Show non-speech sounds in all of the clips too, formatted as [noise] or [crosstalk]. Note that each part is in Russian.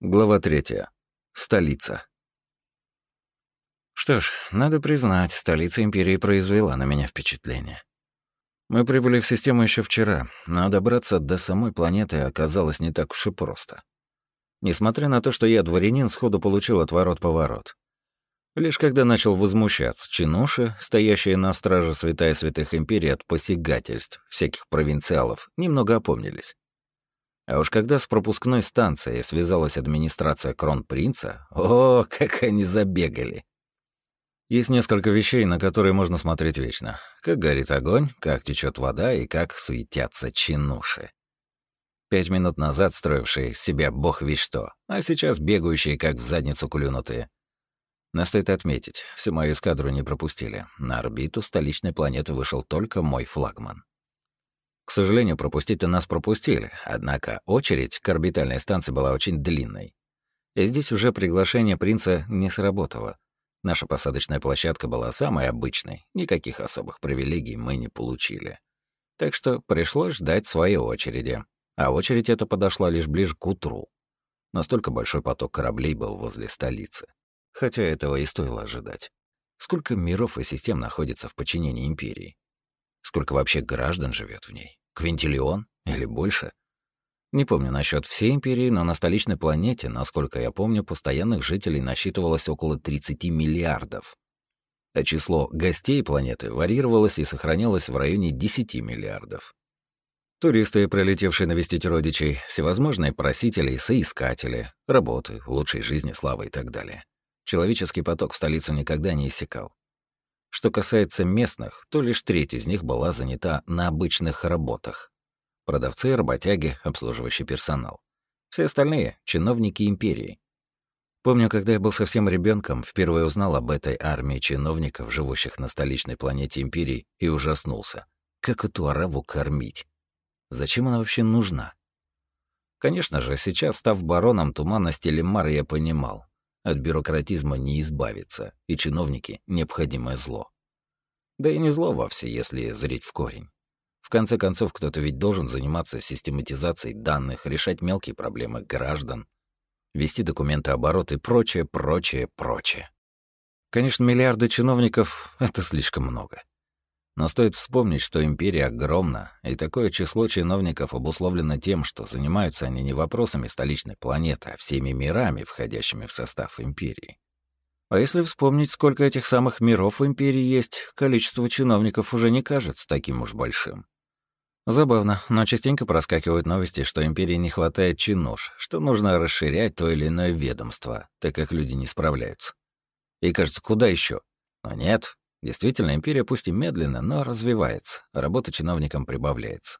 Глава третья. Столица. Что ж, надо признать, столица Империи произвела на меня впечатление. Мы прибыли в систему еще вчера, но добраться до самой планеты оказалось не так уж и просто. Несмотря на то, что я дворянин, сходу получил отворот-поворот. Лишь когда начал возмущаться, чинуши, стоящие на страже святая святых империй от посягательств всяких провинциалов, немного опомнились. А уж когда с пропускной станцией связалась администрация Кронпринца, о, как они забегали. Есть несколько вещей, на которые можно смотреть вечно. Как горит огонь, как течет вода и как суетятся чинуши. Пять минут назад строившие себя бог весь что, а сейчас бегающие, как в задницу клюнутые. Но стоит отметить, всю мою эскадру не пропустили. На орбиту столичной планеты вышел только мой флагман. К сожалению, пропустить-то нас пропустили, однако очередь к орбитальной станции была очень длинной. И здесь уже приглашение принца не сработало. Наша посадочная площадка была самой обычной, никаких особых привилегий мы не получили. Так что пришлось ждать своей очереди. А очередь эта подошла лишь ближе к утру. Настолько большой поток кораблей был возле столицы. Хотя этого и стоило ожидать. Сколько миров и систем находится в подчинении империи? Сколько вообще граждан живет в ней? Квинтиллион или больше? Не помню насчет всей империи, но на столичной планете, насколько я помню, постоянных жителей насчитывалось около 30 миллиардов. А число гостей планеты варьировалось и сохранялось в районе 10 миллиардов. Туристы, прилетевшие навестить родичей, всевозможные просители соискатели, работы, лучшей жизни, славы и так далее. Человеческий поток в столицу никогда не иссякал. Что касается местных, то лишь треть из них была занята на обычных работах. Продавцы, работяги, обслуживающий персонал. Все остальные — чиновники империи. Помню, когда я был совсем ребенком, впервые узнал об этой армии чиновников, живущих на столичной планете империи, и ужаснулся. Как эту араву кормить? Зачем она вообще нужна? Конечно же, сейчас, став бароном туманности Лемара, я понимал. От бюрократизма не избавиться, и чиновники — необходимое зло. Да и не зло вовсе, если зрить в корень. В конце концов, кто-то ведь должен заниматься систематизацией данных, решать мелкие проблемы граждан, вести документы оборот и прочее, прочее, прочее. Конечно, миллиарды чиновников — это слишком много. Но стоит вспомнить, что империя огромна, и такое число чиновников обусловлено тем, что занимаются они не вопросами столичной планеты, а всеми мирами, входящими в состав империи. А если вспомнить, сколько этих самых миров в империи есть, количество чиновников уже не кажется таким уж большим. Забавно, но частенько проскакивают новости, что империи не хватает чинуш, что нужно расширять то или иное ведомство, так как люди не справляются. И кажется, куда еще? Но нет, Действительно, империя пусть и медленно, но развивается, работа чиновникам прибавляется.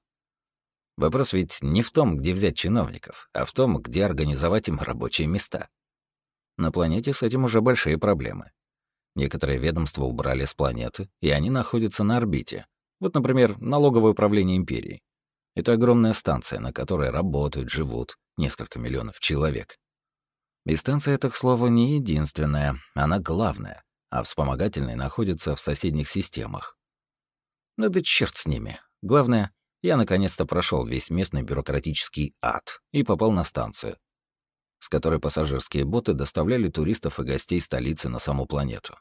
Вопрос ведь не в том, где взять чиновников, а в том, где организовать им рабочие места. На планете с этим уже большие проблемы. Некоторые ведомства убрали с планеты, и они находятся на орбите. Вот, например, налоговое управление империи. Это огромная станция, на которой работают, живут несколько миллионов человек. И станция эта, к слову, не единственная, она главная а вспомогательные находятся в соседних системах. Ну да черт с ними. Главное, я наконец-то прошел весь местный бюрократический ад и попал на станцию, с которой пассажирские боты доставляли туристов и гостей столицы на саму планету.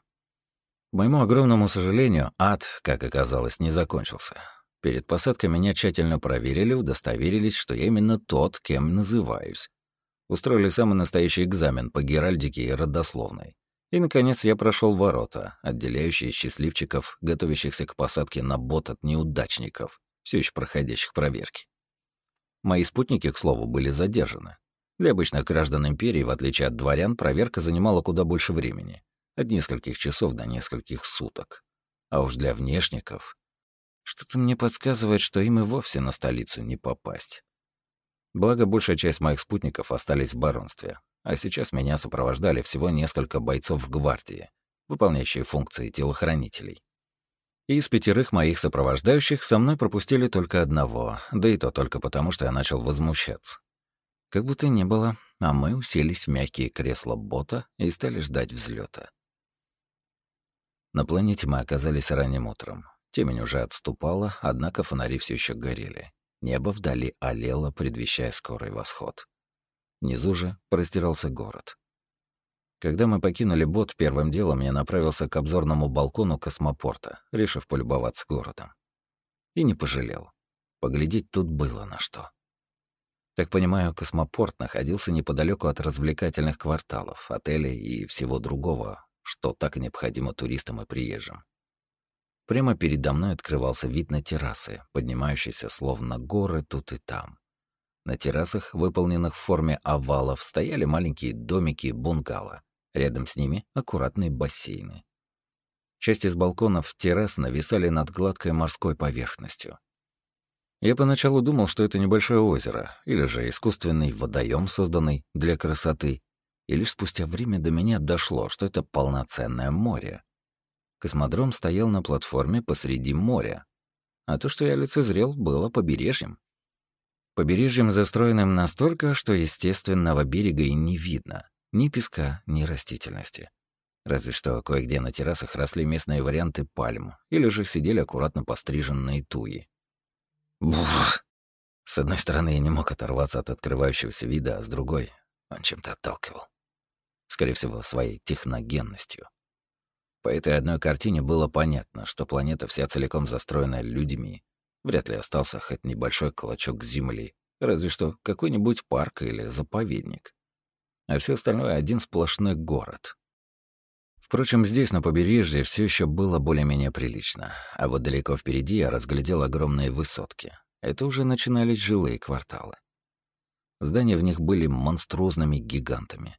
К моему огромному сожалению, ад, как оказалось, не закончился. Перед посадкой меня тщательно проверили, удостоверились, что я именно тот, кем называюсь. Устроили самый настоящий экзамен по геральдике и родословной. И, наконец, я прошел ворота, отделяющие счастливчиков, готовящихся к посадке на бот от неудачников, все еще проходящих проверки. Мои спутники, к слову, были задержаны. Для обычных граждан империи, в отличие от дворян, проверка занимала куда больше времени. От нескольких часов до нескольких суток. А уж для внешников... Что-то мне подсказывает, что им и вовсе на столицу не попасть. Благо, большая часть моих спутников остались в баронстве, а сейчас меня сопровождали всего несколько бойцов гвардии, выполняющие функции телохранителей. Из пятерых моих сопровождающих со мной пропустили только одного, да и то только потому, что я начал возмущаться. Как будто не было, а мы уселись в мягкие кресла бота и стали ждать взлета. На планете мы оказались ранним утром. Темень уже отступала, однако фонари все еще горели. Небо вдали олело, предвещая скорый восход. Внизу же простирался город. Когда мы покинули бот, первым делом я направился к обзорному балкону космопорта, решив полюбоваться городом. И не пожалел. Поглядеть тут было на что. Так понимаю, космопорт находился неподалеку от развлекательных кварталов, отелей и всего другого, что так необходимо туристам и приезжим. Прямо передо мной открывался вид на террасы, поднимающиеся словно горы тут и там. На террасах, выполненных в форме овалов, стояли маленькие домики бунгало. Рядом с ними аккуратные бассейны. Часть из балконов террас нависали над гладкой морской поверхностью. Я поначалу думал, что это небольшое озеро, или же искусственный водоем, созданный для красоты, и лишь спустя время до меня дошло, что это полноценное море. Космодром стоял на платформе посреди моря, а то, что я лицезрел, было побережьем. Побережьем, застроенным настолько, что естественного берега и не видно. Ни песка, ни растительности. Разве что кое-где на террасах росли местные варианты пальм, или же сидели аккуратно постриженные туи. Бух! С одной стороны, я не мог оторваться от открывающегося вида, а с другой — он чем-то отталкивал. Скорее всего, своей техногенностью. По этой одной картине было понятно, что планета вся целиком застроена людьми, Вряд ли остался хоть небольшой клочок земли, разве что какой-нибудь парк или заповедник. А все остальное — один сплошной город. Впрочем, здесь, на побережье, все еще было более-менее прилично, а вот далеко впереди я разглядел огромные высотки. Это уже начинались жилые кварталы. Здания в них были монструозными гигантами,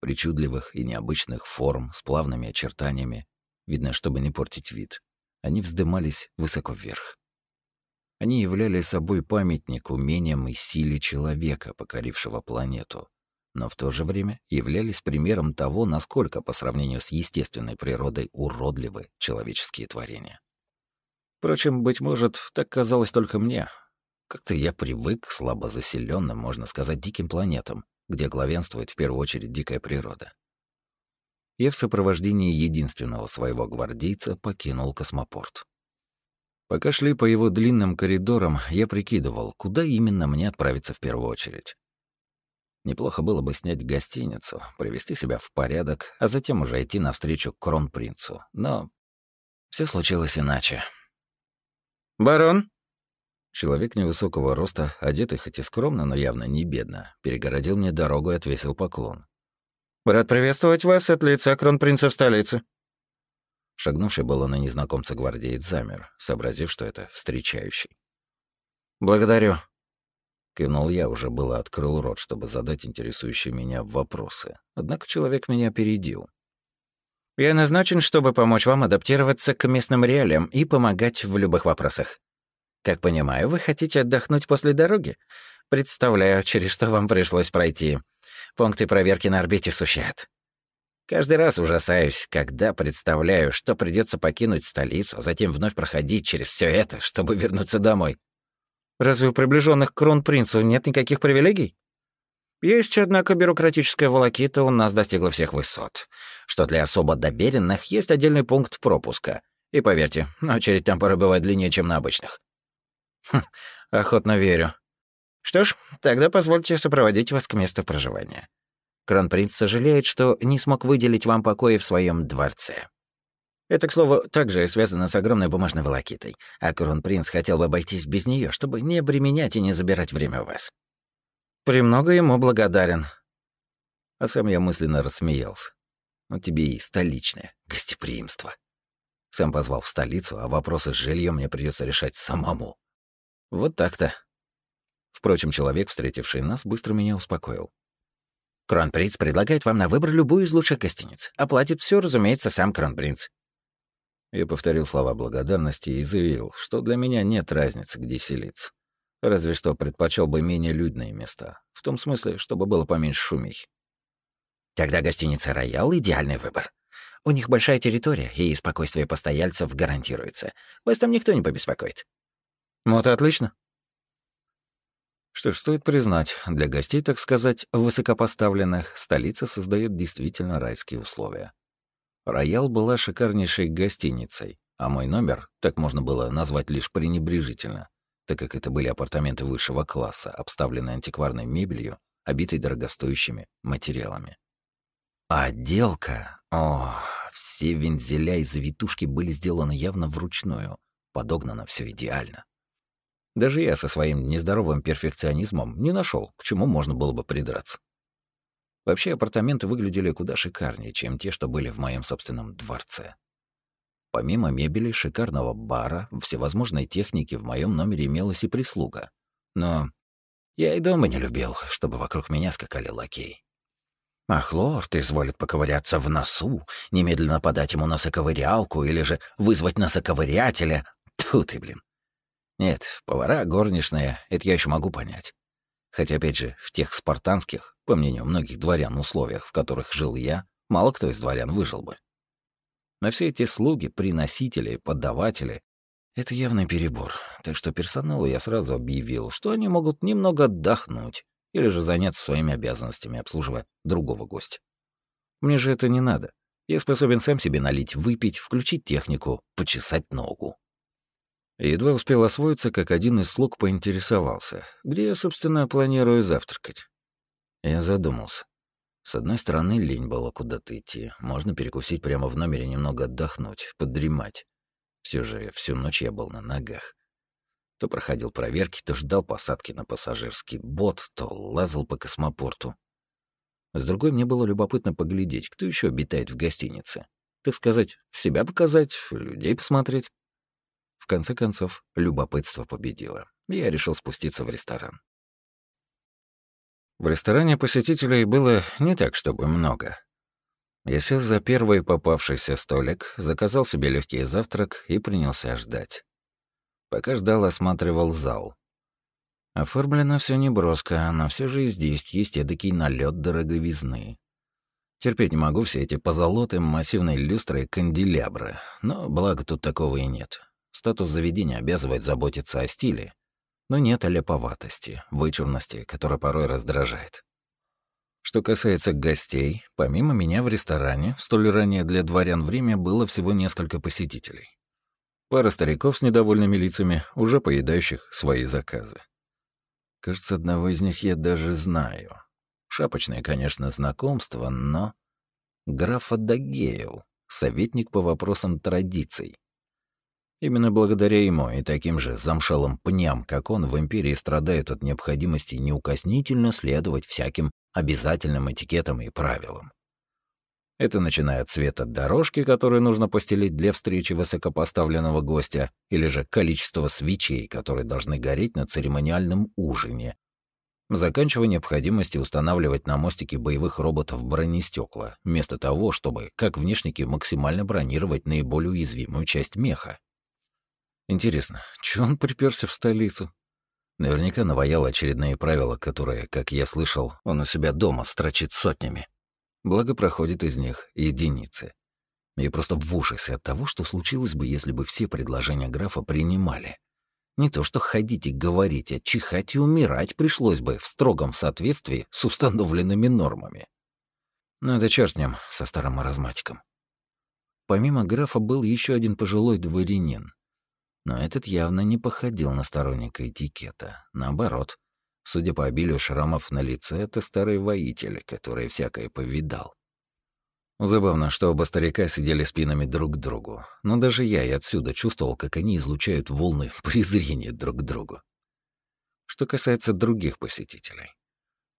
причудливых и необычных форм, с плавными очертаниями. Видно, чтобы не портить вид. Они вздымались высоко вверх. Они являли собой памятник умениям и силе человека, покорившего планету, но в то же время являлись примером того, насколько по сравнению с естественной природой уродливы человеческие творения. Впрочем, быть может, так казалось только мне. Как-то я привык к слабо заселенным, можно сказать, диким планетам, где главенствует в первую очередь дикая природа. Я в сопровождении единственного своего гвардейца покинул космопорт. Пока шли по его длинным коридорам, я прикидывал, куда именно мне отправиться в первую очередь. Неплохо было бы снять гостиницу, привести себя в порядок, а затем уже идти навстречу к кронпринцу. Но все случилось иначе. «Барон?» Человек невысокого роста, одетый хоть и скромно, но явно не бедно, перегородил мне дорогу и отвесил поклон. «Рад приветствовать вас от лица кронпринца в столице. Шагнувший было на незнакомца гвардеец замер, сообразив, что это встречающий. «Благодарю». Кивнул я, уже было открыл рот, чтобы задать интересующие меня вопросы. Однако человек меня опередил. «Я назначен, чтобы помочь вам адаптироваться к местным реалиям и помогать в любых вопросах. Как понимаю, вы хотите отдохнуть после дороги? Представляю, через что вам пришлось пройти. Пункты проверки на орбите сущат. Каждый раз ужасаюсь, когда представляю, что придется покинуть столицу, а затем вновь проходить через все это, чтобы вернуться домой. Разве у приближенных к кронпринцу нет никаких привилегий? Есть, однако, бюрократическая волокита у нас достигла всех высот, что для особо доверенных есть отдельный пункт пропуска. И поверьте, очередь там порой бывает длиннее, чем на обычных. Хм, охотно верю. Что ж, тогда позвольте сопроводить вас к месту проживания. Кронпринц сожалеет, что не смог выделить вам покои в своем дворце. Это, к слову, также связано с огромной бумажной волокитой, а кронпринц хотел бы обойтись без нее, чтобы не обременять и не забирать время у вас. Премного ему благодарен. А сам я мысленно рассмеялся. Ну тебе и столичное гостеприимство. Сам позвал в столицу, а вопросы с жильем мне придется решать самому. Вот так-то. Впрочем, человек, встретивший нас, быстро меня успокоил. Кронпринц предлагает вам на выбор любую из лучших гостиниц. Оплатит все, разумеется, сам Кронпринц. Я повторил слова благодарности и заявил, что для меня нет разницы, где селиться. Разве что предпочел бы менее людные места. В том смысле, чтобы было поменьше шумихи. Тогда гостиница «Роял» — идеальный выбор. У них большая территория, и спокойствие постояльцев гарантируется. Вас там никто не побеспокоит. Вот и отлично. Что ж, стоит признать, для гостей, так сказать, высокопоставленных, столица создает действительно райские условия. «Роял» была шикарнейшей гостиницей, а мой номер так можно было назвать лишь пренебрежительно, так как это были апартаменты высшего класса, обставленные антикварной мебелью, обитой дорогостоящими материалами. А отделка... О, все вензеля и завитушки были сделаны явно вручную. Подогнано все идеально. Даже я со своим нездоровым перфекционизмом не нашел, к чему можно было бы придраться. Вообще апартаменты выглядели куда шикарнее, чем те, что были в моем собственном дворце. Помимо мебели, шикарного бара, всевозможной техники в моем номере имелась и прислуга. Но я и дома не любил, чтобы вокруг меня скакали лакеи. Ах, лорд изволит поковыряться в носу, немедленно подать ему носоковырялку или же вызвать носоковырятеля. Тьфу ты, блин. Нет, повара, горничная, это я еще могу понять. Хотя, опять же, в тех спартанских, по мнению многих дворян, условиях, в которых жил я, мало кто из дворян выжил бы. Но все эти слуги, приносители, поддаватели — это явный перебор. Так что персоналу я сразу объявил, что они могут немного отдохнуть или же заняться своими обязанностями, обслуживая другого гостя. Мне же это не надо. Я способен сам себе налить, выпить, включить технику, почесать ногу. Едва успел освоиться, как один из слуг поинтересовался, где я, собственно, планирую завтракать. Я задумался. С одной стороны, лень было куда-то идти. Можно перекусить прямо в номере, немного отдохнуть, подремать. Все же всю ночь я был на ногах. То проходил проверки, то ждал посадки на пассажирский бот, то лазал по космопорту. С другой, мне было любопытно поглядеть, кто еще обитает в гостинице. Так сказать, себя показать, людей посмотреть. В конце концов, любопытство победило. Я решил спуститься в ресторан. В ресторане посетителей было не так, чтобы много. Я сел за первый попавшийся столик, заказал себе легкий завтрак и принялся ждать. Пока ждал, осматривал зал. Оформлено все неброско, но все же и здесь есть эдакий налет дороговизны. Терпеть не могу все эти позолоты, массивные люстры и канделябры, но благо тут такого и нет. Статус заведения обязывает заботиться о стиле, но нет олеповатости, вычурности, которая порой раздражает. Что касается гостей, помимо меня в ресторане, в столь раннее для дворян время было всего несколько посетителей. Пара стариков с недовольными лицами, уже поедающих свои заказы. Кажется, одного из них я даже знаю. Шапочное, конечно, знакомство, но... Граф Адагейл, советник по вопросам традиций. Именно благодаря ему и таким же замшелым пням, как он, в Империи страдают от необходимости неукоснительно следовать всяким обязательным этикетам и правилам. Это начиная от цвета дорожки, которую нужно постелить для встречи высокопоставленного гостя, или же количество свечей, которые должны гореть на церемониальном ужине, заканчивая необходимостью устанавливать на мостике боевых роботов бронестекла, вместо того, чтобы, как внешники, максимально бронировать наиболее уязвимую часть меха. Интересно, чё он приперся в столицу? Наверняка наваял очередные правила, которые, как я слышал, он у себя дома строчит сотнями. Благо проходит из них единицы. Я просто в ужасе от того, что случилось бы, если бы все предложения графа принимали. Не то что ходить и говорить, а чихать и умирать пришлось бы в строгом соответствии с установленными нормами. Но это черт с ним, со старым маразматиком. Помимо графа был еще один пожилой дворянин, но этот явно не походил на сторонника этикета. Наоборот, судя по обилию шрамов на лице, это старый воитель, который всякое повидал. Забавно, что оба старика сидели спинами друг к другу, но даже я и отсюда чувствовал, как они излучают волны [laughs] презрения друг к другу. Что касается других посетителей.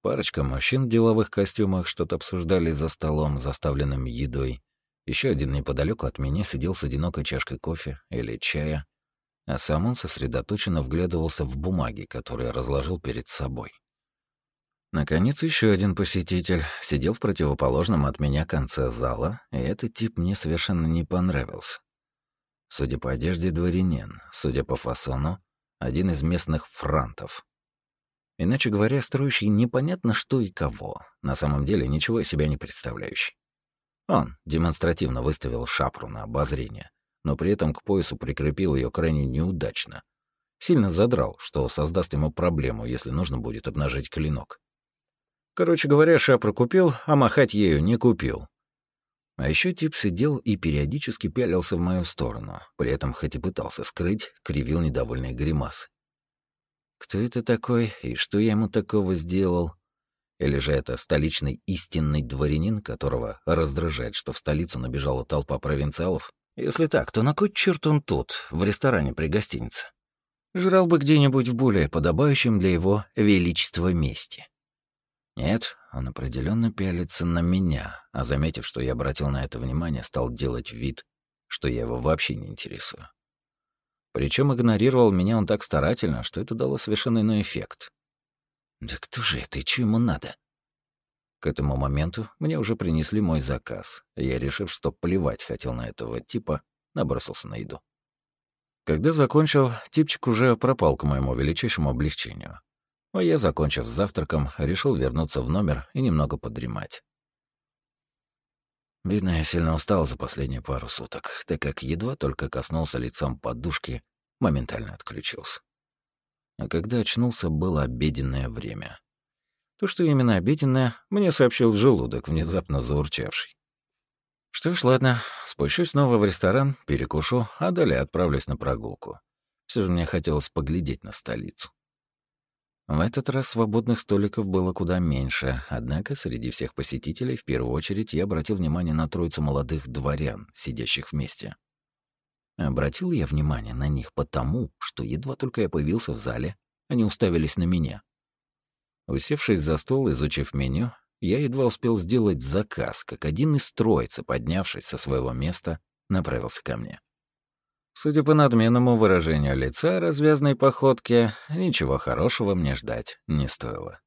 Парочка мужчин в деловых костюмах что-то обсуждали за столом, заставленным едой. Еще один неподалеку от меня сидел с одинокой чашкой кофе или чая, а сам он сосредоточенно вглядывался в бумаги, которые разложил перед собой. Наконец, еще один посетитель сидел в противоположном от меня конце зала, и этот тип мне совершенно не понравился. Судя по одежде дворянин, судя по фасону, один из местных франтов. Иначе говоря, строящий непонятно что и кого, на самом деле ничего из себя не представляющий. Он демонстративно выставил шапру на обозрение, но при этом к поясу прикрепил ее крайне неудачно. Сильно задрал, что создаст ему проблему, если нужно будет обнажить клинок. Короче говоря, шапру купил, а махать ею не купил. А еще тип сидел и периодически пялился в мою сторону, при этом хоть и пытался скрыть, кривил недовольные гримасы. Кто это такой и что я ему такого сделал? Или же это столичный истинный дворянин, которого раздражает, что в столицу набежала толпа провинциалов? Если так, то на кой черт он тут, в ресторане при гостинице? Жрал бы где-нибудь в более подобающем для его величества месте. Нет, он определенно пялится на меня, а заметив, что я обратил на это внимание, стал делать вид, что я его вообще не интересую. Причем игнорировал меня он так старательно, что это дало совершенно иной эффект. Да кто же это и что ему надо? К этому моменту мне уже принесли мой заказ. Я, решив, что плевать хотел на этого типа, набросился на еду. Когда закончил, типчик уже пропал к моему величайшему облегчению. А я, закончив завтраком, решил вернуться в номер и немного подремать. Видно, я сильно устал за последние пару суток, так как едва только коснулся лицом подушки, моментально отключился. А когда очнулся, было обеденное время. То, что именно обеденное, мне сообщил желудок, внезапно заурчавший. Что ж, ладно, спущусь снова в ресторан, перекушу, а далее отправлюсь на прогулку. Все же мне хотелось поглядеть на столицу. В этот раз свободных столиков было куда меньше, однако среди всех посетителей в первую очередь я обратил внимание на троицу молодых дворян, сидящих вместе. Обратил я внимание на них потому, что едва только я появился в зале, они уставились на меня. Усевшись за стол, изучив меню, я едва успел сделать заказ, как один из троицы, поднявшись со своего места, направился ко мне. Судя по надменному выражению лица, развязной походке, ничего хорошего мне ждать не стоило.